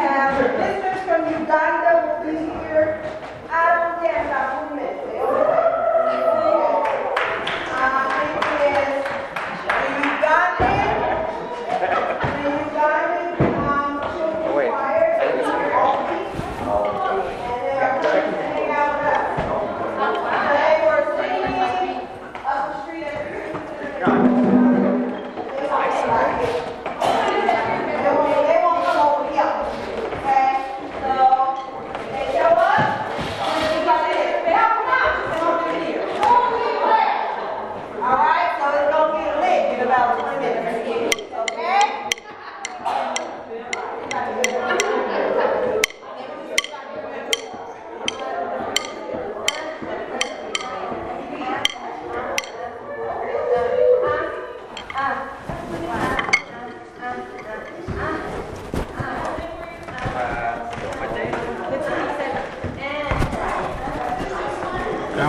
have visitors from Uganda. Please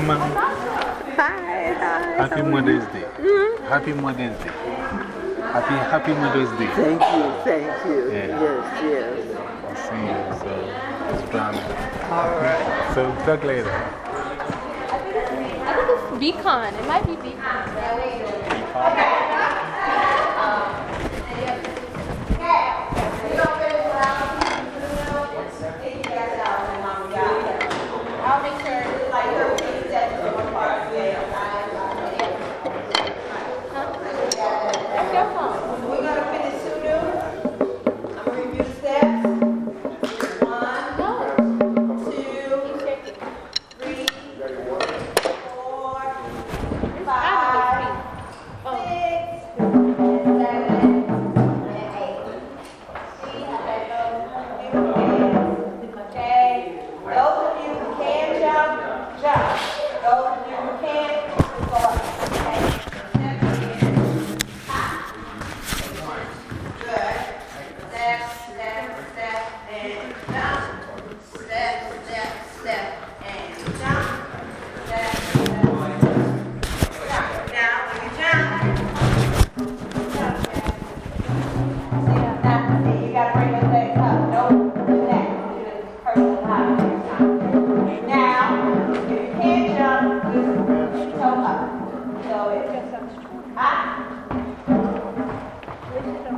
Mama. Hi, hi. Happy Mother's Day. -hmm. Happy Mother's Day. Happy, happy Mother's Day. Thank you, thank you. Yes, yes. I see you, so it's. All right. So, talk later. I think, I think it's Beacon. It might be Beacon. Beacon. I'll make sure.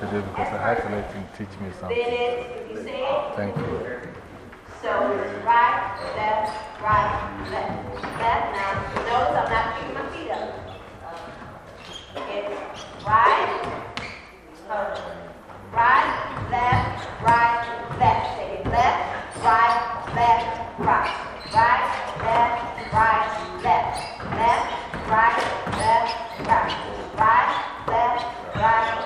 today because I had to let him teach me something. Thank you. So right, left, right, left, left. Now, notice I'm not picking my feet up. It's right, right, left, right, left. Take it left, right, left, right. Right, left, right, left. Left, right, left, right. Right, left, right,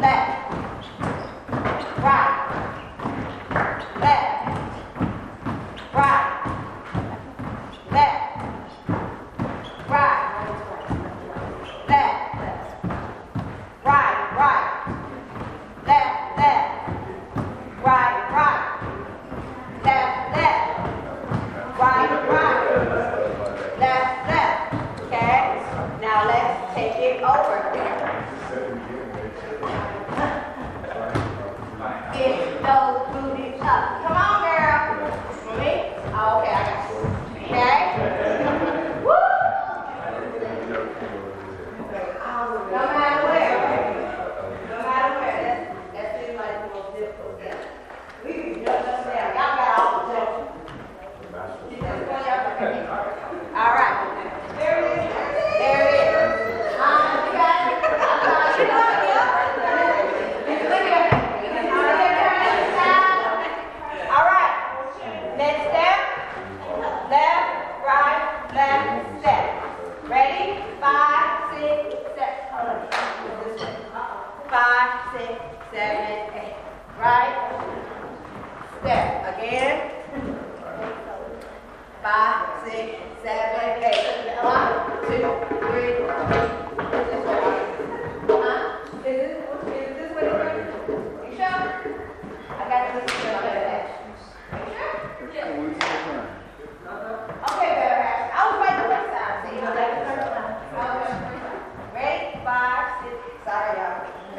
来两瓶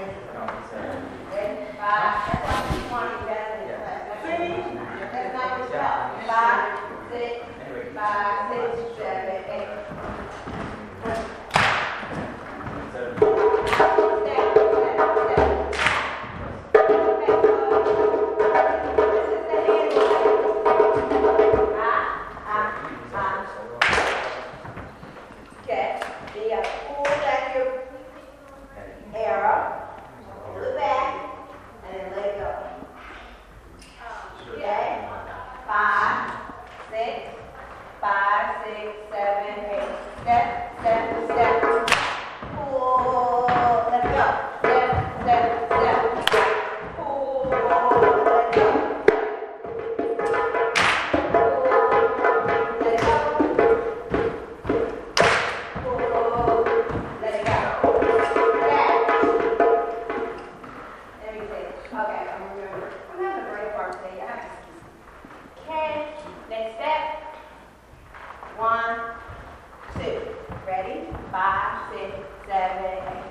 Ready? Five, six, seven, eight.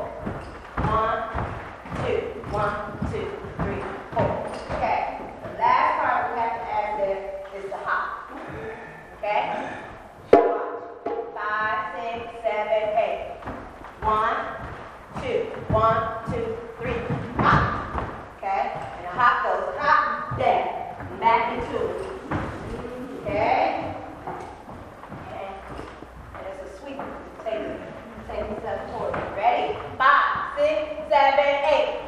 and 8.